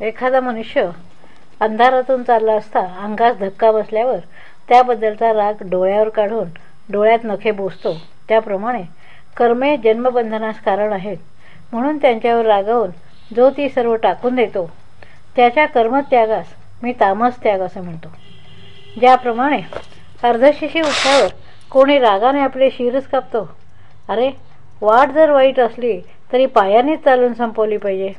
एखादा मनुष्य अंधारातून चालला असता अंगास धक्का बसल्यावर त्याबद्दलचा राग डोळ्यावर काढून डोळ्यात नखे बोसतो त्याप्रमाणे कर्मे जन्मबंधनास कारण आहेत. म्हणून त्यांच्यावर रागावून जो ती सर्व टाकून देतो त्याच्या कर्मत्यागास मी तामस त्याग असं म्हणतो. ज्याप्रमाणे अर्धशिशी उठल्यावर कोणी रागाने आपले शिरच कापतो. अरे वाट जर वाईट असली तरी पायानेच चालून संपवली पाहिजे.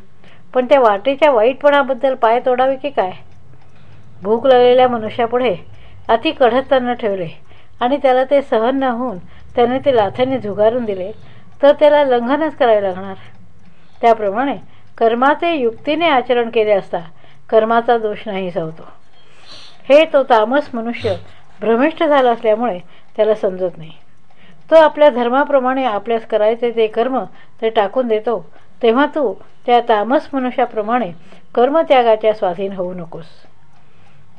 पण त्या वाटेच्या वाईटपणाबद्दल पाय तोडावे की काय? भूक लागलेल्या मनुष्यापुढे अति कडकताना ठेवले आणि त्याला ते सहन न होऊन त्याने ते लाथेने झुगारून दिले तर त्याला लंघनच करावे लागणार. त्याप्रमाणे कर्माचे युक्तीने आचरण केले असता कर्माचा दोष नाही सावतो. हे तो तामस मनुष्य भ्रमिष्ठ झाला असल्यामुळे त्याला समजत नाही. तो आपल्या धर्माप्रमाणे आपल्यास करायचे ते कर्म ते टाकून देतो तेव्हा तू त्या तामस मनुष्याप्रमाणे कर्मत्यागाच्या स्वाधीन होऊ नकोस.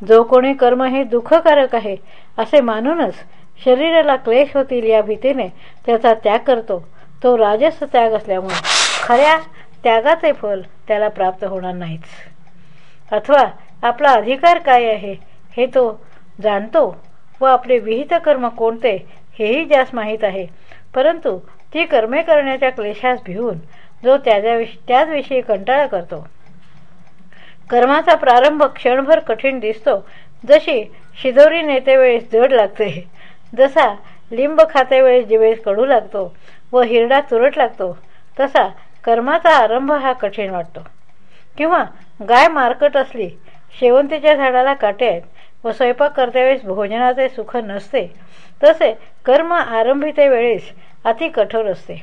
जो कोणी कर्म हे दुःखकारक आहे असे मानूनच शरीराला क्लेश होतील या भीतीने त्याचा त्याग करतो. तो राजस त्याग असल्यामुळे खऱ्या त्यागाचे फल त्याला प्राप्त होणार नाहीच अथवा आपला अधिकार काय आहे हे तो जाणतो व आपले विहित कर्म कोणते हेही ज्यास माहीत आहे. परंतु ती कर्मे करण्याच्या क्लेशास भिवून जो त्याच्याविषयी त्याचविषयी कंटाळा करतो. कर्माचा प्रारंभ क्षणभर कठीण दिसतो. जशी शिदोरी नेतेवेळेस जड लागते जसा लिंब खातेवेळेस जिवेस कडू लागतो व हिरडा तुरट लागतो तसा कर्माचा आरंभ हा कठीण वाटतो. किंवा गाय मारकट असली शेवंतीच्या झाडाला काटे आहेत व स्वयंपाक करतेवेळेस भोजनाचे सुख नसते तसे कर्म आरंभिते वेळेस अति कठोर असते.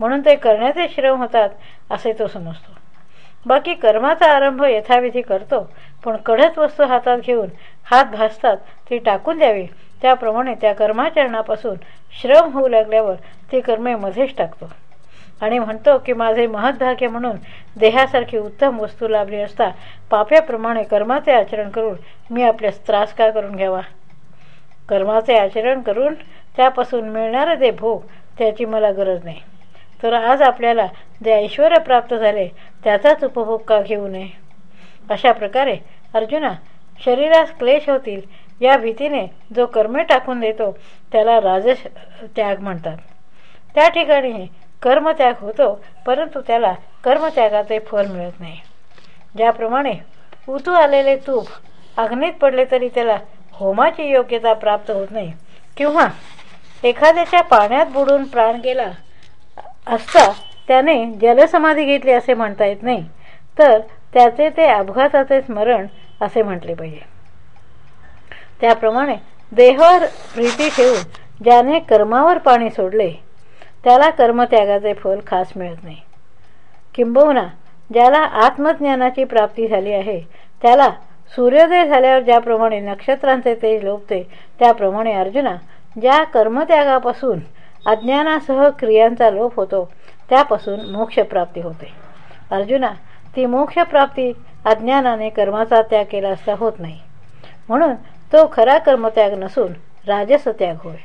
म्हणून ते करण्याचे श्रम होतात असे तो समजतो. बाकी कर्माचा आरंभ यथाविधी करतो पण कडत वस्तू हातात घेऊन हात भासतात ती टाकून द्यावी. त्याप्रमाणे त्या कर्माचरणापासून श्रम होऊ लागल्यावर ती कर्मे मध्येच टाकतो. आणि म्हणतो की माझे महद्भाग्य म्हणून देहासारखी उत्तम वस्तू लाभली असता पाप्याप्रमाणे कर्माचे आचरण करून मी आपल्यास त्रास का करून घ्यावा? कर्माचे आचरण करून त्यापासून मिळणारे ते भोग त्याची मला गरज नाही. तर आज आपल्याला जे ऐश्वर प्राप्त झाले त्याचाच उपभोग का घेऊ नये? अशा प्रकारे अर्जुना शरीरास क्लेश होतील या भीतीने जो कर्मे टाकून देतो त्याला राजस त्याग म्हणतात. त्या ठिकाणी कर्मत्याग होतो परंतु त्याला कर्मत्यागाचे फल मिळत नाही. ज्याप्रमाणे उतू आलेले तूप अग्नीत पडले तरी त्याला होमाची योग्यता प्राप्त होत नाही किंवा एखाद्याच्या पाण्यात बुडून प्राण गेला असता त्याने जलसमाधी घेतली असे म्हणता येत नाही. तर त्याचे ते अपघाताचे स्मरण असे म्हटले पाहिजे. त्याप्रमाणे देहावर प्रीती ठेवून ज्याने कर्मावर पाणी सोडले त्याला कर्मत्यागाचे फल खास मिळत नाही. किंबहुना ज्याला आत्मज्ञानाची प्राप्ती झाली आहे त्याला सूर्योदय झाल्यावर ज्याप्रमाणे नक्षत्रांचे तेज लोपते त्याप्रमाणे अर्जुना ज्या कर्मत्यागापासून अज्ञानासह क्रियांचा लोप होतो. त्यापासून मोक्षप्राप्ती होते. अर्जुना ती मोक्षप्राप्ती अज्ञानाने कर्माचा त्याग केला असता होत नाही. म्हणून तो खरा कर्मत्याग नसून राजस त्याग होय.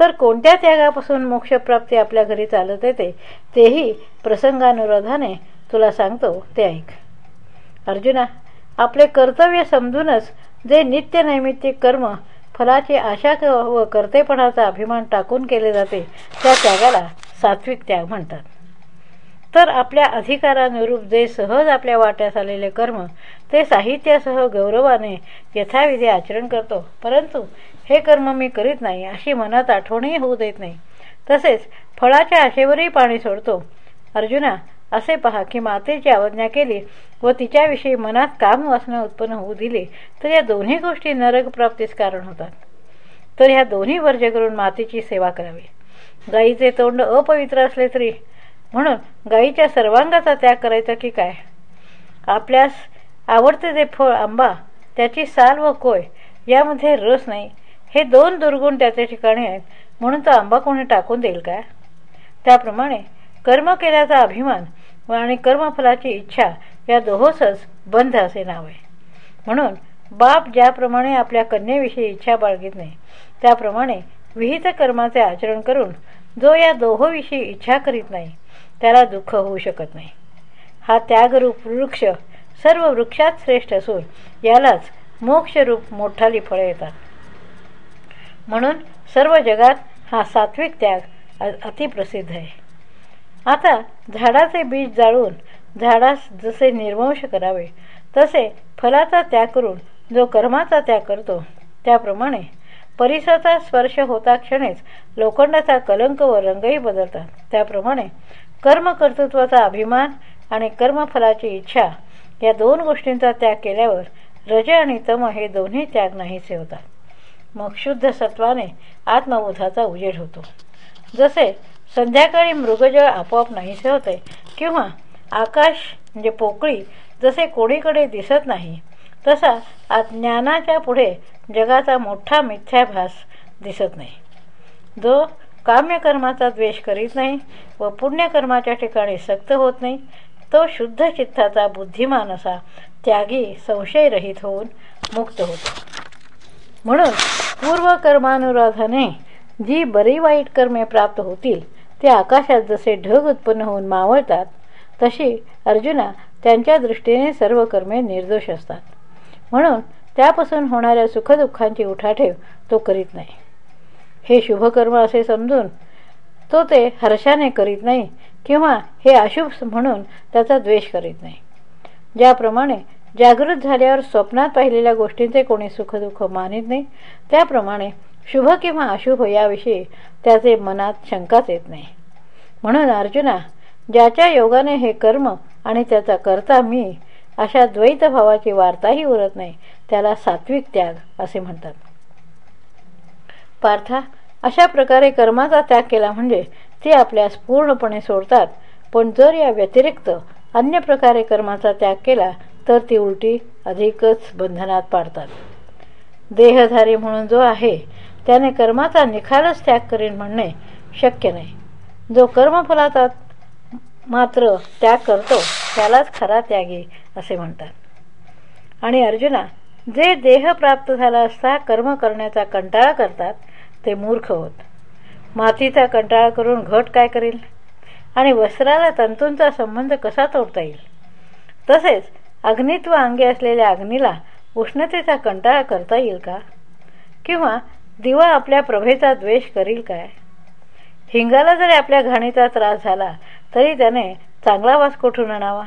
तर कोणत्या त्यागापासून मोक्षप्राप्ती आपल्या घरी चालत येते तेही प्रसंगानुरोधाने तुला सांगतो ते ऐक. अर्जुना आपले कर्तव्य समजूनच जे नित्यनैमित्तिक कर्म फलाची आशा व कर्तेपणाचा अभिमान टाकून केले जाते. त्या त्यागाला सात्विक त्याग म्हणतात. तर आपल्या अधिकारानुरूप जे सहज आपल्या वाट्यास आलेले कर्म ते साहित्यासह गौरवाने यथाविधी आचरण करतो. परंतु हे कर्म मी करीत नाही अशी मनात आठवणही होऊ देत नाही. तसेच फळाच्या आशेवरही पाणी सोडतो. अर्जुना असे पहा की मातेची अवज्ञा केली व तिच्याविषयी मनात काम वासना उत्पन्न होऊ दिली तर या दोन्ही गोष्टी नरकप्राप्तीस कारण होतात. तर ह्या दोन्ही वर्ज करून मातेची सेवा करावी. गाईचे तोंड अपवित्र असले तरी म्हणून गाईच्या सर्वांगाचा त्याग करायचा की काय? आपल्यास आवडते ते फळ आंबा त्याची साल व कोय यामध्ये रस नाही. हे दोन दुर्गुण त्याच्या ठिकाणी आहेत म्हणून तो आंबा कोणी टाकून देईल का त्याप्रमाणे कर्म केल्याचा अभिमान आणि कर्मफलाची इच्छा या दोहोसच बंध असे नाव आहे. म्हणून बाप ज्याप्रमाणे आपल्या कन्येविषयी इच्छा बाळगीत नाही त्याप्रमाणे विहित कर्माचे आचरण करून जो या दोहोविषयी इच्छा करीत नाही त्याला दुःख होऊ शकत नाही. हा त्यागरूप वृक्ष सर्व वृक्षात श्रेष्ठ असून यालाच मोक्षरूप मोठाली फळे येतात. म्हणून सर्व जगात हा सात्विक त्याग अतिप्रसिद्ध आहे. आता झाडाचे बीज जाळून झाडास जसे निर्वंश करावे तसे फलाचा त्याग करून जो कर्माचा त्याग करतो त्याप्रमाणे परिसराचा स्पर्श होता क्षणीच लोखंडाचा कलंक व रंगही बदलतात. त्याप्रमाणे कर्मकर्तृत्वाचा अभिमान आणि कर्मफलाची इच्छा या दोन गोष्टींचा त्याग केल्यावर रज आणि तम हे दोन्ही त्याग नाहीसे होतात. मग शुद्ध सत्वाने आत्मबोधाचा उजेड होतो. जसे संध्याकाळी मृगजळ आपोआप नाहीसे होते. किंवा आकाश म्हणजे पोकळी जसे कोणीकडे दिसत नाही तसा ज्ञानाच्या पुढे जगाचा मोठा मिथ्याभास दिसत नाही. जो काम्यकर्माचा द्वेष करीत नाही व पुण्यकर्माच्या ठिकाणी सक्त होत नाही तो शुद्ध चित्ताचा बुद्धिमान असा त्यागी संशयरहित होऊन मुक्त होतो. म्हणून पूर्वकर्मानुराधाने जी बरी वाईट कर्मे प्राप्त होतील ते आकाशात जसे ढग उत्पन्न होऊन मावळतात तशी अर्जुना त्यांच्या दृष्टीने सर्व कर्मे निर्दोष असतात. म्हणून त्यापासून होणाऱ्या सुखदुःखांची उठाठेव तो करीत नाही. हे शुभकर्म असे समजून तो ते हर्षाने करीत नाही किंवा हे अशुभ म्हणून त्याचा द्वेष करीत नाही. ज्याप्रमाणे जागृत झाल्यावर स्वप्नात पाहिलेल्या गोष्टींचे कोणी सुखदुःख मानित नाही त्याप्रमाणे शुभ किंवा अशुभ याविषयी त्याचे मनात शंकाच येत नाही. म्हणून अर्जुना ज्याच्या योगाने हे कर्म आणि त्याचा करता मी अशा द्वैत भावाची वार्ताही उरत नाही त्याला सात्विक त्याग असे म्हणतात. पार्था अशा प्रकारे कर्माचा त्याग केला म्हणजे ते आपल्यास पूर्णपणे सोडतात पण जर या व्यतिरिक्त अन्य प्रकारे कर्माचा त्याग केला तर ती उलटी अधिकच बंधनात पाडतात. देहधारी म्हणून जो आहे त्याने कर्माचा निखालच त्याग करीन म्हणणे शक्य नाही. जो कर्मफलाचा मात्र त्याग करतो त्यालाच खरा त्यागी असे म्हणतात. आणि अर्जुना जे देह प्राप्त झाला असता कर्म करण्याचा कंटाळा करतात ते मूर्ख होत. मातीचा कंटाळा करून घट काय करेल? आणि वस्त्राला तंतूंचा संबंध कसा तोडता येईल? तसेच अग्नित्व अंगे असलेल्या अग्नीला उष्णतेचा कंटाळा करता येईल का? किंवा दिवा आपल्या प्रभेचा द्वेष करील काय? हिंगाला जरी आपल्या घाणीचा त्रास झाला तरी त्याने चांगला वास कोठून आणावा?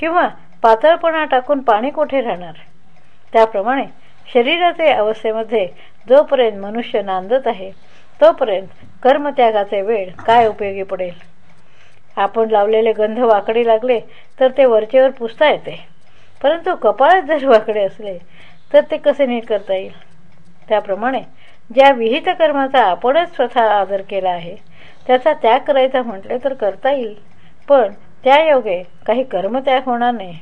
किंवा पातळपणा टाकून पाणी कोठे राहणार? त्याप्रमाणे शरीराचे अवस्थेमध्ये जोपर्यंत मनुष्य नांदत आहे तोपर्यंत कर्मत्यागाचे वेळ काय उपयोगी पडेल? आपण लावलेले गंध वाकडे लागले तर ते वरचेवर पुसता येते. परंतु कपाळात जर वाकडे असले तर ते कसे नीट करता येईल? त्याप्रमाणे ज्या विहित कर्माचा आपणच स्वतः आदर केला आहे त्याचा त्याग करायचा म्हटले तर करता येईल. पण त्या योगे काही कर्मत्याग होणार नाही.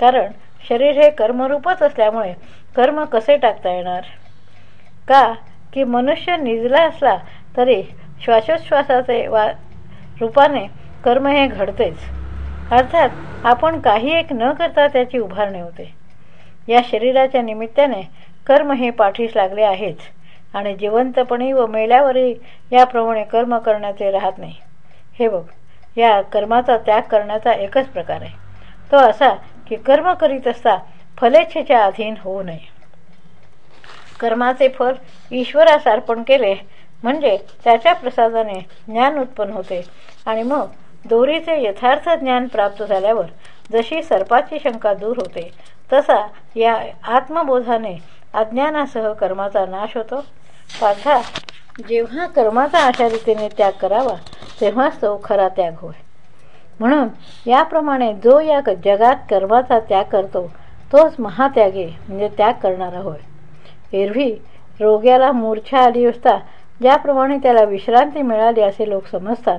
कारण शरीर हे कर्मरूपच असल्यामुळे कर्म कसे टाकता येणार? का की मनुष्य निजला असला तरी श्वासोच्छ्वासाचे वा रूपाने कर्म हे घडतेच. अर्थात आपण काही एक न करता त्याची उभारणी होते. या शरीराच्या निमित्ताने कर्म हे पाठीस लागले आहेच आणि जिवंतपणी व मेल्यावरही याप्रमाणे कर्म करण्याचे राहत नाही. हे बघ या कर्माचा त्याग करण्याचा एकच प्रकार आहे. तो असा की कर्म करीत असता फलेच्छेच्या अधीन होऊ नये. कर्माचे फल ईश्वरास अर्पण केले म्हणजे त्याच्या प्रसादाने ज्ञान उत्पन्न होते आणि मग दोरीचे यथार्थ ज्ञान प्राप्त झाल्यावर जशी सर्पाची शंका दूर होते तसा या आत्मबोधाने अज्ञानासह कर्माचा नाश होतो. पाठा जेव्हा कर्माचा अशा रीतीने त्याग करावा तेव्हाच तो खरा त्याग होय. म्हणून याप्रमाणे जो या जगात कर्माचा त्याग करतो तोच महात्यागे म्हणजे त्याग करणारा होय. एरवी रोग्याला मूर्छा आली असता ज्याप्रमाणे त्याला विश्रांती मिळाली असे लोक समजतात.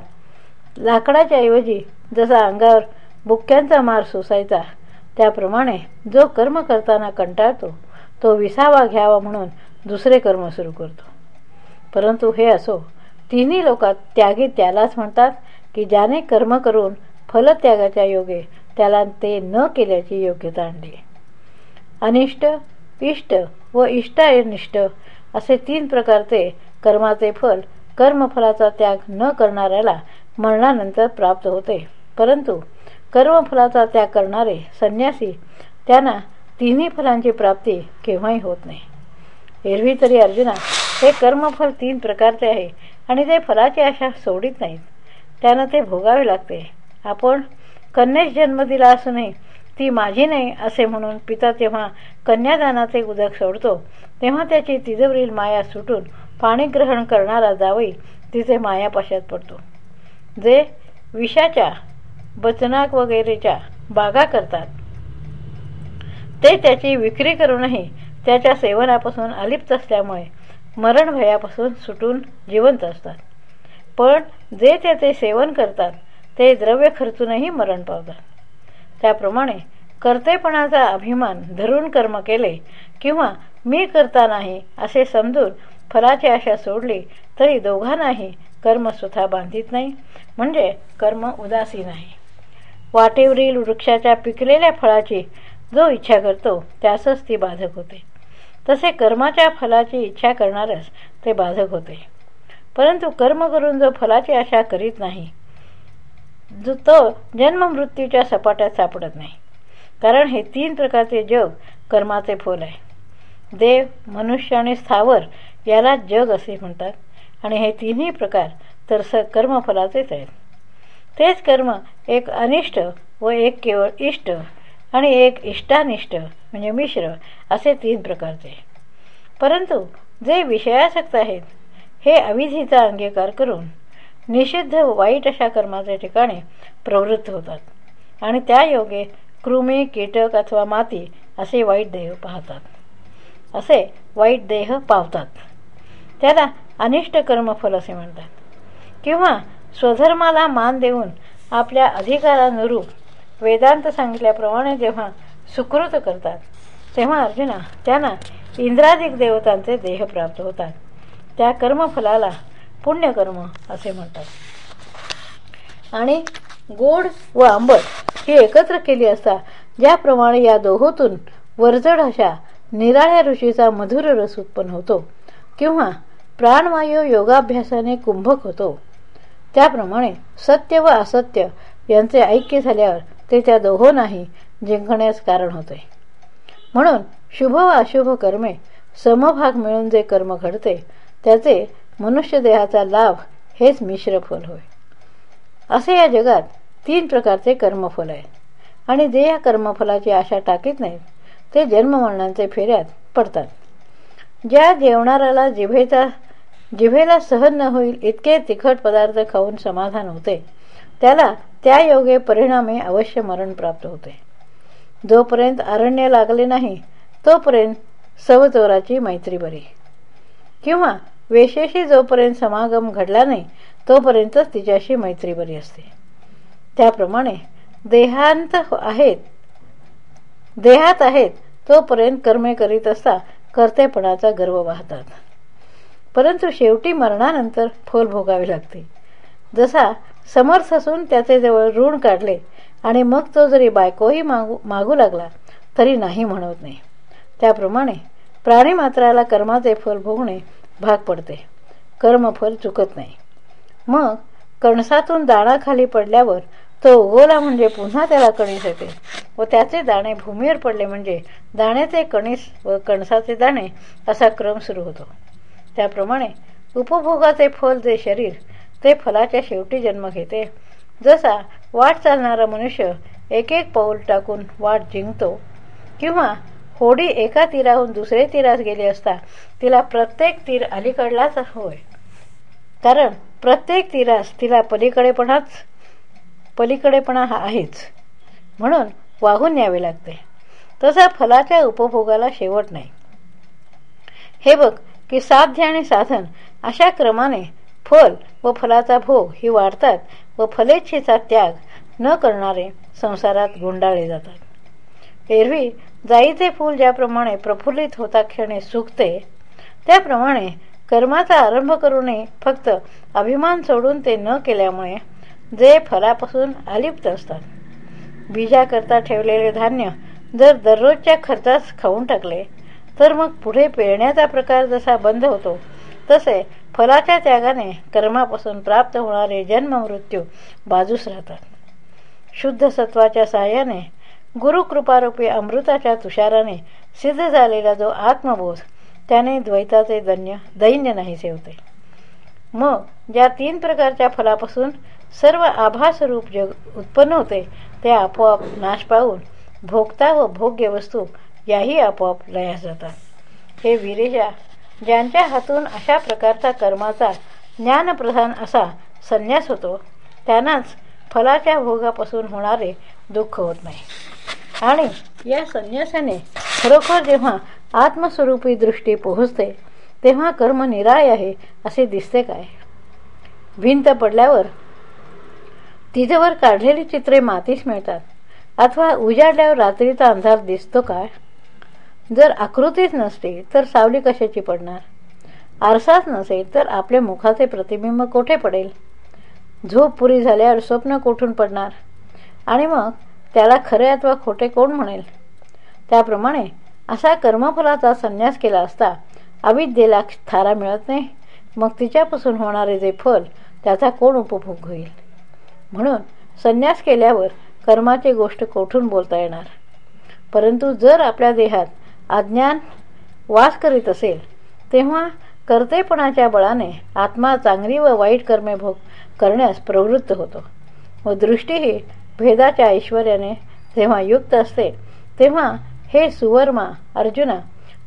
लाकडाच्या ऐवजी जसा अंगावर बुक्क्यांचा मार सोसायचा त्याप्रमाणे जो कर्म करताना कंटाळतो तो विसावा घ्यावा म्हणून दुसरे कर्म सुरू करतो. परंतु हे असो तिन्ही लोकात त्यागी त्यालाच म्हणतात की ज्याने कर्म करून फलत्यागाच्या योगे त्याला ते न केल्याची योग्यता आणली. अनिष्ट इष्ट व इष्टानिष्ट असे तीन प्रकारचे कर्माचे फल कर्मफलाचा त्याग न करणाऱ्याला मरणानंतर प्राप्त होते. परंतु कर्मफलाचा त्याग करणारे संन्यासी त्यांना तिन्ही फलांची प्राप्ती केव्हाही होत नाही. एरवी तरी अर्जुना हे कर्मफल तीन प्रकारचे आहे आणि ते फलाची आशा सोडित नाहीत. त्यानं ते भोगावे लागते. आपण कन्यास जन्म दिला असूनही ती माझी नाही असे म्हणून पिता तेव्हा कन्यादानाचे उदक सोडतो. तेव्हा त्याची तिजवरील माया सुटून पाणी ग्रहण करणारा जावई तिचे मायापाशात पडतो. जे विषाच्या बचनाक वगैरेच्या बागा करतात ते त्याची विक्री करूनही त्याच्या सेवनापासून अलिप्त असल्यामुळे मरण भयापासून सुटून जिवंत असतात. पण जे त्याचे सेवन करतात ते द्रव्य खर्चूनही मरण पावतात. त्याप्रमाणे कर्तेपणाचा अभिमान धरून कर्म केले किंवा मी करता नाही असे समजून फलाची आशा सोडली तरी दोघांनाही कर्म स्वतः बांधित नाही म्हणजे कर्म उदासीन आहे वाटेवरील वृक्षाच्या पिकलेल्या फळाची जो इच्छा करतो त्यासच ती बाधक होते. तसे कर्माच्या फलाची इच्छा करणारच ते बाधक होते. परंतु कर्म करून जो फलाची आशा करीत नाही जो तो जन्ममृत्यूच्या सपाट्यात सापडत नाही. कारण हे तीन प्रकारचे जग कर्माचे फल आहे. देव मनुष्य आणि स्थावर याला जग असे म्हणतात आणि हे तिन्ही प्रकार तर स कर्मफलाचेच आहेत. तेच कर्म एक अनिष्ट व एक केवळ इष्ट. आणि एक इष्टानिष्ट म्हणजे मिश्र असे तीन प्रकारचे. परंतु जे विषयासक्त आहेत हे अविधीचा अंगीकार करून निषिद्ध वाईट अशा कर्माच्या ठिकाणी प्रवृत्त होतात आणि त्या योगे कृमी कीटक अथवा माती असे वाईट देह पाहतात. असे वाईट देह पावतात. त्याला अनिष्ट कर्मफल असे म्हणतात. किंवा स्वधर्माला मान देऊन आपल्या अधिकारानुरूप वेदांत सांगितल्याप्रमाणे जेव्हा सुकृत करतात तेव्हा अर्जुना त्यांना इंद्रादिक देवतांचे देह प्राप्त होतात. त्या कर्मफलाला पुण्यकर्म असे म्हणतात. आणि गोड व आंबट ही एकत्र केली असता ज्याप्रमाणे या दोहोतून वरजड अशा निराळ्या ऋषीचा मधुर रस उत्पन्न होतो किंवा प्राणवायू योगाभ्यासाने कुंभक होतो. त्याप्रमाणे सत्य व असत्य यांचे ऐक्य झाल्यावर ते त्या दोहोंनाही जिंकण्यास कारण होते. म्हणून शुभ व अशुभ कर्मे समभाग मिळून जे कर्म घडते त्याचे मनुष्य देहाचा लाभ हेच मिश्र फल होय. असे या जगात तीन प्रकारचे कर्मफल आहे आणि जे या कर्मफलाची आशा टाकीत नाहीत ते जन्ममरणांचे फेऱ्यात पडतात. ज्या जेवणाऱ्याला जिभेचा जिभेला सहन न होईल इतके तिखट पदार्थ खाऊन समाधान होते त्याला त्या योगे परिणामी अवश्य मरण प्राप्त होते. जोपर्यंत अरण्य लागले नाही तोपर्यंत सवचोराची मैत्री बरी. किंवा वेशेशी जोपर्यंत समागम घडला नाही तोपर्यंतच तिच्याशी मैत्री बरी असते. त्याप्रमाणे देहांत आहेत देहात आहेत तोपर्यंत कर्मे करीत असता कर्तेपणाचा गर्व वाहतात. परंतु शेवटी मरणानंतर फोल भोगावे लागते. जसा समर्थ असून त्याचे जवळ ऋण काढले आणि मग तो जरी बायकोही मागू मागू लागला तरी नाही म्हणत नाही. त्याप्रमाणे प्राणीमात्राला कर्माचे फल भोगणे भाग पडते. कर्मफल चुकत नाही. मग कणसातून दाणा खाली पडल्यावर तो उगवला म्हणजे पुन्हा त्याला कणीस येते व त्याचे दाणे भूमीवर पडले म्हणजे दाण्याचे कणीस व कणसाचे दाणे असा क्रम सुरू होतो. त्याप्रमाणे उपभोगाचे फल जे शरीर ते फलाच्या शेवटी जन्म घेते. जसा वाट चालणारा मनुष्य एक एक पाऊल टाकून वाट जिंकतो किंवा होडी एका तीराहून दुसरे तीरास गेली असता तिला प्रत्येक तीर अलीकडलाच होय. कारण प्रत्येक तीरास तिला पलीकडेपणाच पलीकडेपणा हा आहेच. म्हणून वाहून यावे लागते. तसा फलाच्या उपभोगाला शेवट नाही. हे बघ की साध्य आणि साधन अशा क्रमाने फल व फलाचा भोग ही वाढतात व फलेच्छेचा त्याग न करणारे संसारात गुंडाळले जातात. एरवी जाईचे फूल ज्याप्रमाणे प्रफुल्लित होता क्षणे सुकते त्याप्रमाणे कर्माचा आरंभ करूनही फक्त अभिमान सोडून ते न केल्यामुळे जे फलापासून अलिप्त असतात. बीजाकरता ठेवलेले धान्य जर दररोजच्या खर्चास खाऊन टाकले तर मग पुढे पेरण्याचा प्रकार जसा बंद होतो तसे फलाच्या त्यागाने कर्मापासून प्राप्त होणारे जन्म मृत्यू बाजूस राहतात. शुद्ध सत्वाच्या साह्याने गुरुकृपारूपी अमृताच्या तुषाराने सिद्ध झालेला जो आत्मबोध त्याने द्वैताचे दन्य दैन्य नाहीसे होते मग ज्या तीन प्रकारच्या फलापासून सर्व आभासरूप जग उत्पन्न होते ते आपोआप नाश पाहून भोगता व भोग्य वस्तू याही आपोआप लयास जातात. हे विरेजा ज्यांच्या हातून अशा प्रकारचा कर्माचा ज्ञानप्रधान असा संन्यास होतो त्यांनाच फलाच्या भोगापासून होणारे दुःख होत नाही. आणि या संन्यासाने खरोखर जेव्हा आत्मस्वरूपी दृष्टी पोहोचते तेव्हा कर्म निराळे आहे असे दिसते काय? भिंत पडल्यावर तिथेवर काढलेली चित्रे मातीस मिळतात अथवा उजाडल्यावर रात्रीचा अंधार दिसतो काय? जर आकृतीच नसते तर सावली कशाची पडणार? आरसाच नसेल तर आपल्या मुखाचे प्रतिबिंब कोठे पडेल? झोप पुरी झाल्यावर स्वप्न कोठून पडणार? आणि मग त्याला खरे अथवा खोटे कोण म्हणेल? त्याप्रमाणे असा कर्मफलाचा संन्यास केला असता अविद्येला थारा मिळत नाही. मग तिच्यापासून होणारे जे फल त्याचा कोण उपभोग होईल म्हणून संन्यास केल्यावर कर्माची गोष्ट कोठून बोलता येणार? परंतु जर आपल्या देहात अज्ञान वास करीत असेल तेव्हा कर्तेपणाच्या बळाने आत्मा चांगली व वाईट कर्मे भोग करण्यास प्रवृत्त होतो. व दृष्टीही भेदाच्या ऐश्वर्याने जेव्हा युक्त असते तेव्हा हे सुवर्मा अर्जुना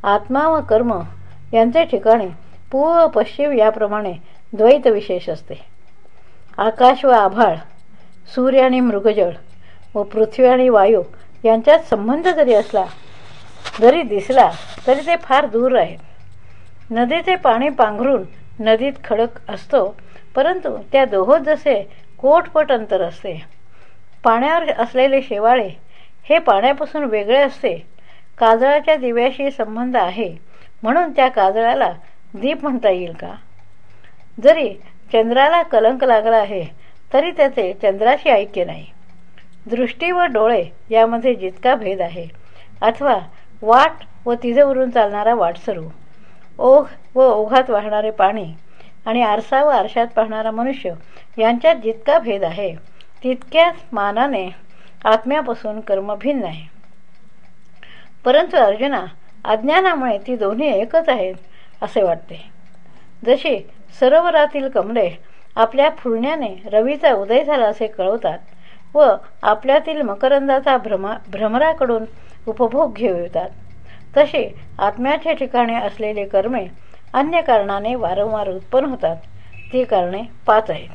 आत्मा व कर्म यांचे ठिकाणी पूर्व पश्चिम याप्रमाणे द्वैत विशेष असते. आकाश व आभाळ सूर्य आणि मृगजळ व पृथ्वी आणि वायू यांच्यात संबंध जरी असला जरी दिसला तरी ते फार दूर आहेत नदीचे पाणी पांघरून नदीत खडक असतो परंतु त्या दोहोत जसे कोटपट अंतर असते. पाण्यावर असलेले शेवाळे हे पाण्यापासून वेगळे असते. काजळाच्या दिव्याशी संबंध आहे म्हणून त्या काजळाला दीप म्हणता येईल का? जरी चंद्राला कलंक लागला आहे तरी त्याचे चंद्राशी ऐक्य नाही. दृष्टी व डोळे यामध्ये जितका भेद आहे अथवा वाट व तिजेवरून चालणारा वाटसरू. ओघ व ओघात वाहणारे पाणी आणि आरसा व आरशात पाहणारा मनुष्य यांच्यात जितका भेद आहे तितक्याच मानाने आत्म्यापासून कर्म भिन्न आहे. परंतु अर्जुना अज्ञानामुळे ती दोन्ही एकच आहेत असे वाटते. जशी सरोवरातील कमरे आपल्या फुलण्याने रवीचा उदय झाला असे कळवतात व आपल्यातील मकरंदाचा भ्रमा भ्रमराकडून उपभोग घेऊ येतात. तसे आत्म्याच्या ठिकाणी असलेले कर्मे अन्य कारणाने वारंवार उत्पन्न होतात. ती कारणे पाच आहेत.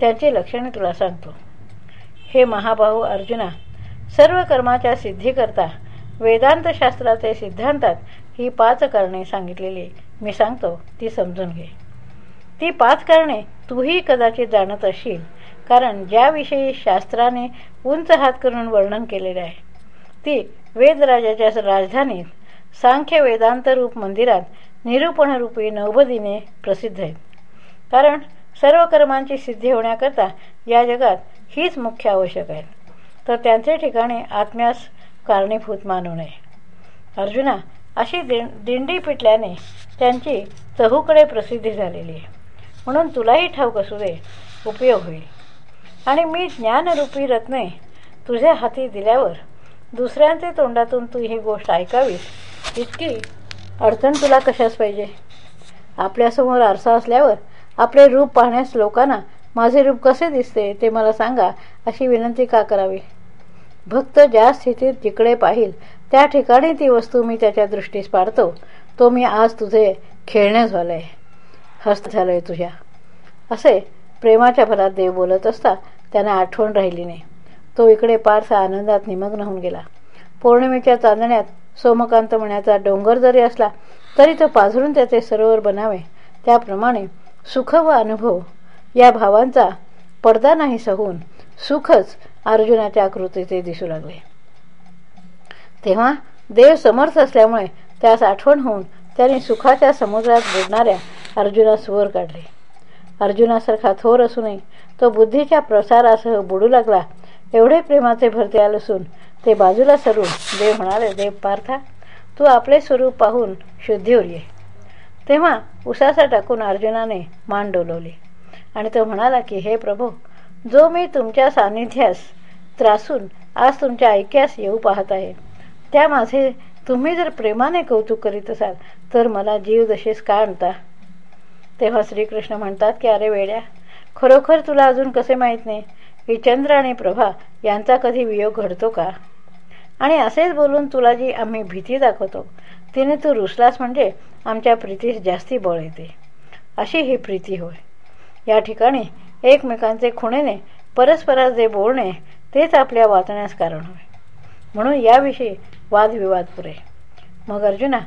त्याची लक्षणे तुला सांगतो. हे महाबाहू अर्जुना सर्व कर्माच्या सिद्धीकरता वेदांतशास्त्राचे सिद्धांतात ही पाच कारणे सांगितलेली मी सांगतो ती समजून घे. ती पाच कारणे तूही कदाचित जाणत असशील कारण ज्याविषयी शास्त्राने उंच हात करून वर्णन केलेले आहे ती वेदराजाच्या राजधानीत सांख्य वेदांत रूप मंदिरात निरूपणरूपी नवबदीने प्रसिद्ध आहेत. कारण सर्व कर्मांची सिद्धी होण्याकरता या जगात हीच मुख्य आवश्यक आहे. तर त्यांचे ठिकाणी आत्म्यास कारणीभूत मानू नये. अर्जुना अशी दिंडी पिटल्याने त्यांची चहूकडे प्रसिद्धी झालेली आहे. म्हणून तुलाही ठाऊक असू दे उपयोग होईल. आणि मी ज्ञानरूपी रत्ने तुझ्या हाती दिल्यावर दुसऱ्यांचे तोंडातून तू ही गोष्ट ऐकावीस? इतकी अडचण तुला कशाच पाहिजे? आपल्यासमोर आरसा असल्यावर आपले रूप पाहण्यास लोकांना माझे रूप कसे दिसते ते मला सांगा अशी विनंती का करावी? भक्त ज्या स्थितीत जिकडे पाहिल त्या ठिकाणी ती वस्तू मी त्याच्या दृष्टीस पाडतो. तो मी आज तुझे खेळणे झालंय. हस्त झालंय तुझ्या. असे प्रेमाच्या भरात देव बोलत असता त्यांना आठवण राहिली नाही. तो इकडे पारसा आनंदात निमग्न होऊन गेला. पौर्णिमेच्या चांदण्यात सोमकांत म्हण्याचा डोंगर जरी असला तरी तो पाझरून त्याचे सरोवर बनावे. त्याप्रमाणे सुख व अनुभव या भावांचा पडदा नाही सहून सुखच अर्जुनाच्या आकृतीचे दिसू लागले. तेव्हा देव समर्थ असल्यामुळे त्यास आठवण होऊन त्याने सुखाच्या समुद्रात बुडणाऱ्या अर्जुनास वर काढले. अर्जुनासारखा थोर असूनही तो बुद्धीच्या प्रसारासह बुडू लागला एवढे प्रेमाचे भरते आले असून ते बाजूला सरून देव म्हणाले देव पार्था तू आपले स्वरूप पाहून शुद्धीवर ये तेव्हा उसासा टाकून अर्जुनाने मान डोलवली आणि तो म्हणाला की हे प्रभू जो मी तुमच्या सान्निध्यास त्रासून आज तुमच्या ऐक्यास येऊ पाहत आहे त्या माझे तुम्ही जर प्रेमाने कौतुक करीत असाल तर मला जीव दशेस का आणता? तेव्हा श्रीकृष्ण म्हणतात की अरे वेड्या खरोखर तुला अजून कसे माहीत नाही? की चंद्र आणि प्रभा यांचा कधी वियोग घडतो का? आणि असेच बोलून तुला जी आम्ही भीती दाखवतो. तिने तू रुसलास म्हणजे आमच्या प्रीतीस जास्ती बळ येते. अशी ही प्रीती होय. या ठिकाणी एकमेकांचे खुणेने परस्परात जे बोलणे तेच आपल्या वाचण्यास कारण होय. म्हणून याविषयी वादविवाद पुरे. मग अर्जुना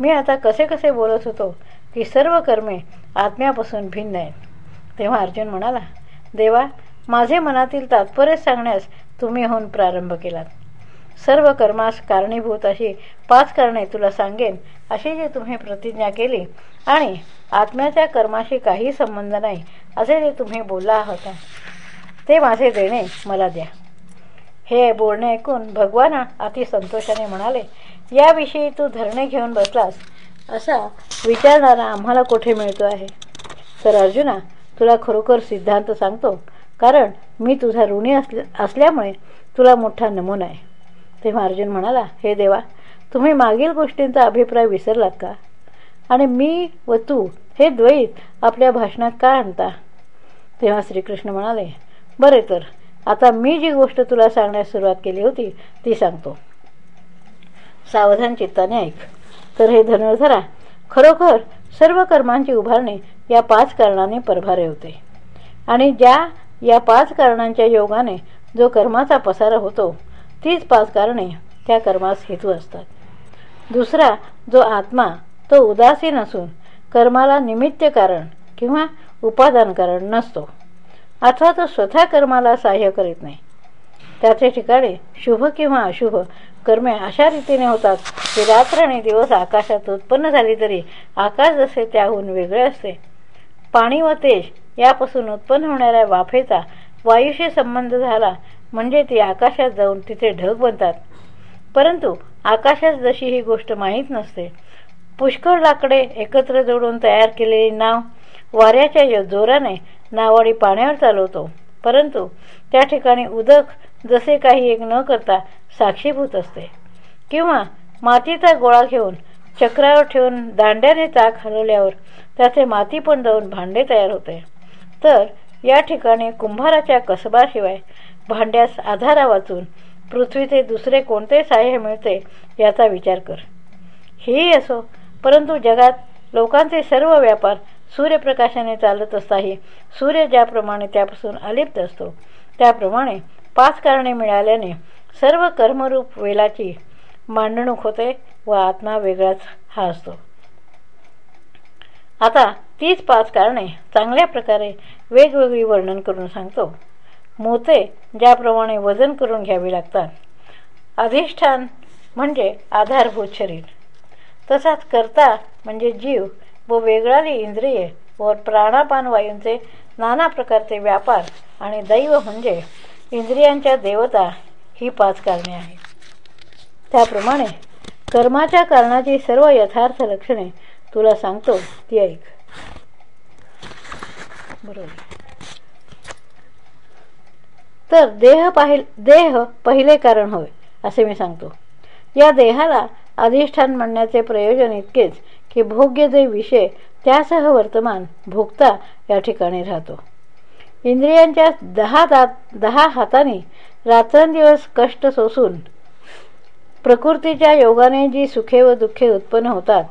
मी आता कसे कसे बोलत होतो की सर्व कर्मे आत्म्यापासून भिन्न आहेत. तेव्हा अर्जुन म्हणाला देवा माझे मनातील तात्पर्य सांगण्यास तुम्ही होऊन प्रारंभ केलात. सर्व कर्मास कारणीभूत अशी पाच कारणे तुला सांगेन अशी जी तुम्ही प्रतिज्ञा केली आणि आत्म्याच्या कर्माशी काही संबंध नाही असे जे तुम्ही बोलला आहात ते माझे देणे मला द्या. हे बोलणे ऐकून भगवान अति संतोषाने म्हणाले याविषयी तू धरणे घेऊन बसलास असा विचारणारा आम्हाला कुठे मिळतो आहे? तर अर्जुना तुला खरोखर सिद्धांत सांगतो कारण मी तुझा ऋणी असल्या असल्यामुळे तुला मोठा नमुना आहे. तेव्हा अर्जुन म्हणाला हे देवा तुम्ही मागील गोष्टींचा अभिप्राय विसरलात का? आणि मी व तू हे द्वैत आपल्या भाषणात का आणता? तेव्हा श्रीकृष्ण म्हणाले बरे तर आता मी जी गोष्ट तुला सांगण्यास सुरुवात केली होती ती सांगतो. सावधान चित्ताने ऐक. तर हे धनुर्धरा खरोखर सर्व कर्मांची उभारणी या पाच कारणाने परभारे होते. आणि ज्या या पाच कारणांच्या योगाने जो कर्माचा पसारा होतो तीच पाच कारणे त्या कर्मास हेतू असतात. दुसरा जो आत्मा तो उदासीन असून कर्माला निमित्त कारण किंवा उपादान कारण नसतो अथवा तो स्वतः कर्माला सहाय्य करीत नाही. त्याचे ठिकाणी शुभ किंवा अशुभ कर्मे अशा रीतीने होतात की रात्र आणि दिवस आकाशात उत्पन्न झाली तरी आकाश जसे त्याहून वेगळे असते. पाणी व तेज यापासून उत्पन्न होणाऱ्या वाफेचा वायूशी संबंध झाला. म्हणजे ती आकाशात जाऊन तिथे ढग बनतात. परंतु आकाशात जशी ही गोष्ट माहीत नसते पुष्कळ लाकडे एकत्र जोडून तयार केलेली नाव वाऱ्याच्या जोराने नावाडी पाण्यावर चालवतो. परंतु त्या ठिकाणी उदक जसे काही एक न करता साक्षीभूत असते. किंवा मातीचा गोळा घेऊन चक्रावर ठेवून दांड्याने चाक हलवल्यावर त्याचे माती पण जाऊन भांडे तयार होते. तर या ठिकाणी कुंभाराच्या कसबाशिवाय भांड्यास आधारा वाचून पृथ्वीचे दुसरे कोणते सहाय्य मिळते याचा विचार कर. हेही असो परंतु जगात लोकांचे सर्व व्यापार सूर्यप्रकाशाने चालत असताही सूर्य ज्याप्रमाणे त्यापासून अलिप्त असतो त्याप्रमाणे पाच कारणे मिळाल्याने सर्व कर्मरूप वेलाची मांडणूक होते व आत्मा वेगळाच हा असतो. आता तीच पाच कारणे चांगल्या प्रकारे वेगवेगळी वर्णन करून सांगतो. मोते ज्याप्रमाणे वजन करून घ्यावी लागतात. अधिष्ठान म्हणजे आधारभूत शरीर. तसाच करता म्हणजे जीव व वेगळाली इंद्रिये व प्राणापान वायूंचे नाना प्रकारचे व्यापार आणि दैव म्हणजे इंद्रियांच्या देवता ही पाच कारणे आहेत. त्याप्रमाणे कर्माच्या कारणाची सर्व यथार्थ लक्षणे तुला सांगतो ती ऐक. बरोबर. तर देह पाहिल देह पहिले कारण होय असे मी सांगतो. या देहाला अधिष्ठान म्हणण्याचे प्रयोजन इतकेच की भोग्य जे विषय त्यासह वर्तमान भोगता या ठिकाणी राहतो. इंद्रियांच्या दहा दात दहा हातांनी रात्रंदिवस कष्ट सोसून प्रकृतीच्या योगाने जी सुखे व दुःखे उत्पन्न होतात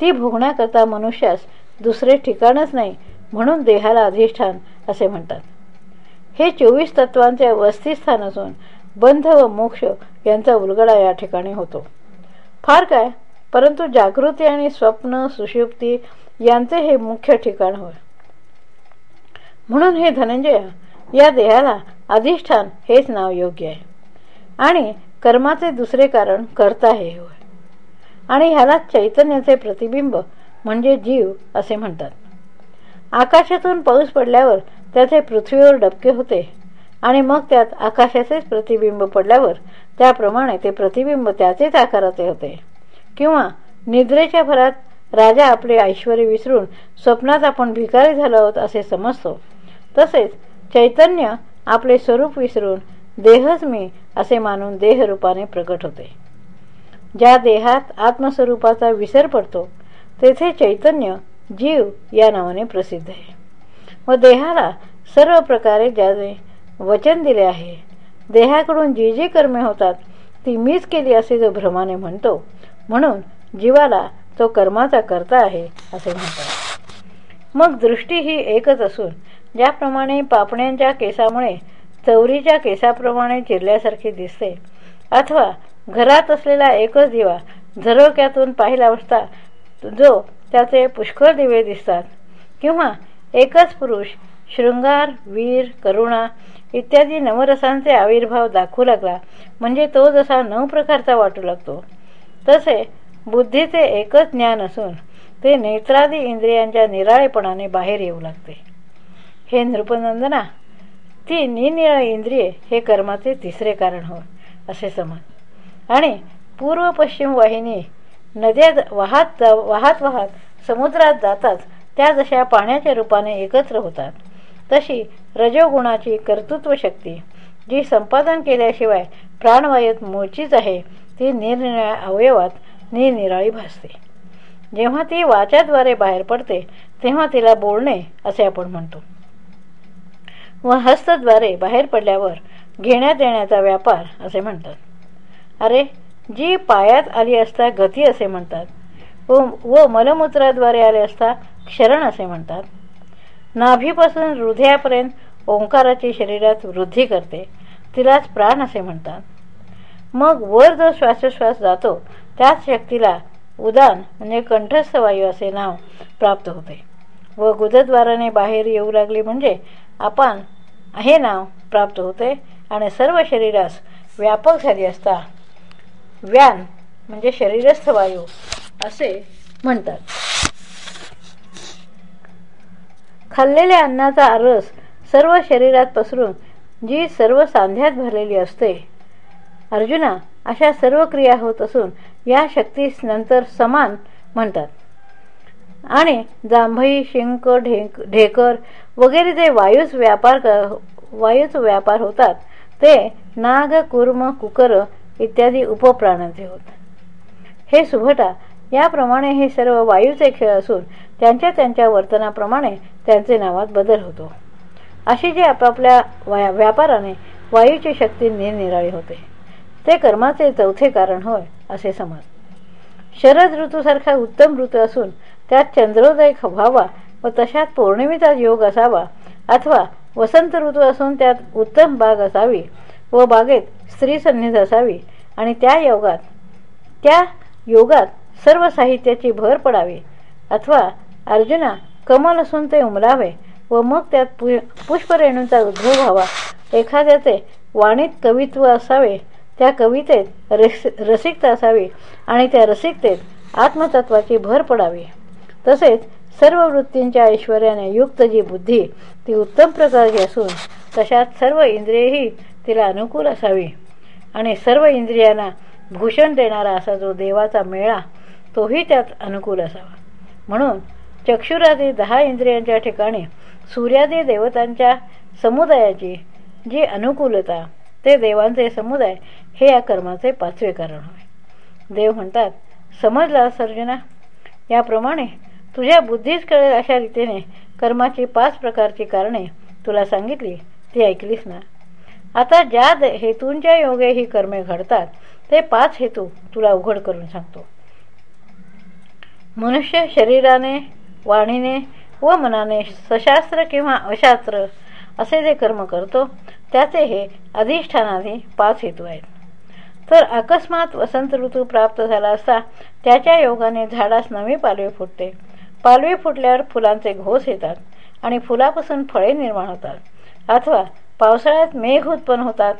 ती भोगण्याकरता मनुष्यास दुसरे ठिकाणच नाही म्हणून देहाला अधिष्ठान असे म्हणतात. हे चोवीस तत्वांचे वस्तीस्थान असून बंध व मोक्ष यांचा उलगडा या ठिकाणी होतो. फार काय? परंतु जागृती आणि स्वप्न सुषुप्ती यांचे हे मुख्य ठिकाण होय. म्हणून हे धनंजय या देहाला अधिष्ठान हेच नाव योग्य आहे. आणि कर्माचे दुसरे कारण करता हे होय. आणि ह्याला चैतन्याचे प्रतिबिंब म्हणजे जीव असे म्हणतात. आकाशातून पाऊस पडल्यावर त्याचे पृथ्वीवर डबके होते आणि मग त्यात आकाशाचेच प्रतिबिंब पडल्यावर त्याप्रमाणे ते प्रतिबिंब त्याचेच आकाराचे होते. किंवा निद्रेच्या भरात राजा आपले ऐश्वर विसरून स्वप्नात आपण भिकारी झालो आहोत असे समजतो. तसेच चैतन्य आपले स्वरूप विसरून देहच मी असे मानून देहरूपाने प्रकट होते. ज्या देहात आत्मस्वरूपाचा विसर पडतो तेथे चैतन्य जीव या नावाने प्रसिद्ध आहे. व देहाला सर्व प्रकारे ज्याने वचन दिले आहे देहाकडून जी जी कर्मे होतात ती मीच केली असे जो भ्रमाने म्हणतो म्हणून जीवाला तो कर्माचा करता आहे असे म्हणतात. मग दृष्टी ही एकच असून ज्याप्रमाणे पापण्यांच्या केसामुळे चौरीच्या केसाप्रमाणे चिरल्यासारखी दिसते अथवा घरात असलेला एकच दिवा झरोक्यातून पाहिला असता जो त्याचे पुष्कळ दिवे दिसतात. किंवा एकच पुरुष शृंगार वीर करुणा इत्यादी नवरसांचे आविर्भाव दाखवू लागला. म्हणजे तो जसा नऊ प्रकारचा वाटू लागतो. तसे बुद्धीचे एकच ज्ञान असून ते नेत्रादी इंद्रियांच्या निराळेपणाने बाहेर येऊ लागते. हे नृपनंदना ती निनिराळी इंद्रिये हे कर्माचे तिसरे कारण होय असे समज. आणि पूर्व पश्चिम वाहिनी नद्या वाहत वाहत वाहत समुद्रात जाताच त्या जशा पाण्याच्या रूपाने एकत्र होतात तशी रजोगुणाची कर्तृत्व शक्ती जी संपादन केल्याशिवाय प्राणवायूत मूळचीच आहे ती निरनिराळ्या अवयवात निरनिराळी भासते. जेव्हा ती वाच्याद्वारे बाहेर पडते तेव्हा तिला बोलणे असे आपण म्हणतो. व हस्तद्वारे बाहेर पडल्यावर घेण्यात येण्याचा व्यापार असे म्हणतात. अरे जी पायात आली असता गती असे म्हणतात. व व मलमूत्राद्वारे आले असता क्षरण असे म्हणतात. नाभीपासून हृदयापर्यंत ओंकाराची शरीरात वृद्धी करते. तिलाच प्राण असे म्हणतात. मग वर जो श्वासोश्वास जातो त्याच शक्तीला उदान म्हणजे कंठस्थ वायू असे नाव प्राप्त होते. व गुदद्वाराने बाहेर येऊ लागले म्हणजे आपण हे नाव प्राप्त होते. आणि सर्व शरीरास व्यापक झाली असता व्यान म्हणजे शरीरस्थ वायू असे म्हणतात. खाल्लेल्या अन्नाचा रस सर्व शरीरात पसरून जी सर्व सांध्यात भरलेली असते. अर्जुना अशा सर्व क्रिया होत असून या शक्तीस नंतर समान म्हणतात. आणि जांभई शिंक ढेक ढेकर वगैरे जे वायूच व्यापार वायूच व्यापार होतात ते नाग कुर्म कुकर इत्यादी उपप्राणांचे होत. हे सुभटा याप्रमाणे हे सर्व वायूचे खेळ असून त्यांच्या त्यांच्या वर्तनाप्रमाणे त्यांचे नावात बदल होतो. अशी जी आपापल्या व्यापाराने वायूची शक्ती निरनिराळी होते. ते कर्माचे चौथे कारण होय असे समज शरद ऋतूसारखा उत्तम ऋतू असून त्यात चंद्रोदय व्हावा व तशात पौर्णिमेचा योग असावा अथवा वसंत ऋतू असून त्यात उत्तम बाग असावी व बागेत स्त्री सन्निध असावी आणि त्या योगात त्या योगात सर्व साहित्याची भर पडावी. अथवा अर्जुना कमल असून ते उमलावे व मग त्यात पु पुष्परेणूंचा उद्भव व्हावा. एखाद्याचे वाणीत कवित्व असावे त्या कवितेत रस रसिकता असावी आणि त्या रसिकतेत आत्मतत्वाची भर पडावी. तसेच सर्व वृत्तींच्या ऐश्वर्याने युक्त जी बुद्धी ती उत्तम प्रकारची असून तशात सर्व इंद्रियही तिला अनुकूल असावी. आणि सर्व इंद्रियांना भूषण देणारा असा जो देवाचा मेळा तोही त्यात अनुकूल असावा. म्हणून चक्षुरादी दहा इंद्रियांच्या ठिकाणी सूर्यादी देवतांच्या समुदायाची जी अनुकूलता ते देवांचे समुदाय हे या कर्माचे पाचवे कारण होय. देव म्हणतात समजला सर्जना याप्रमाणे तुझ्या बुद्धीच कळेल अशा रीतीने कर्माची पाच प्रकारची कारणे तुला सांगितली ती ऐकलीस ना? आता ज्या हेतूंच्या योगे ही कर्मे घडतात ते पाच हेतू तुला उघड करून सांगतो. मनुष्य शरीराने वाणीने व मनाने सशास्त्र किंवा अशास्त्र असे जे कर्म करतो त्याचे हे अधिष्ठानाने पाच हेतू आहेत. तर अकस्मात वसंत ऋतू प्राप्त झाला असता त्याच्या योगाने झाडास नवी पालवी फुटते. पालवी फुटल्यावर फुलांचे घोस येतात आणि फुलापासून फळे निर्माण होतात. अथवा पावसाळ्यात मेघ उत्पन्न होतात.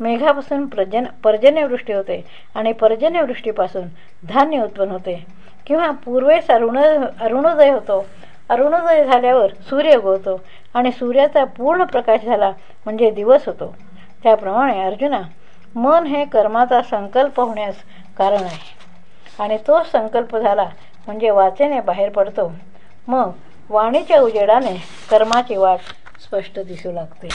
मेघापासून पर्जन पर्जन्यवृष्टी होते आणि पर्जन्यवृष्टीपासून धान्य उत्पन्न होते. किंवा पूर्वेस अरुण अरुणोदय होतो. अरुणोदय झाल्यावर सूर्य उगवतो आणि सूर्याचा पूर्ण प्रकाश झाला म्हणजे दिवस होतो. त्याप्रमाणे अर्जुना मन हे कर्माचा संकल्प होण्यास कारण आहे. आणि तो संकल्प झाला म्हणजे वाचेने बाहेर पडतो. मग वाणीच्या उजेडाने कर्माची वाट स्पष्ट दिसू लागते.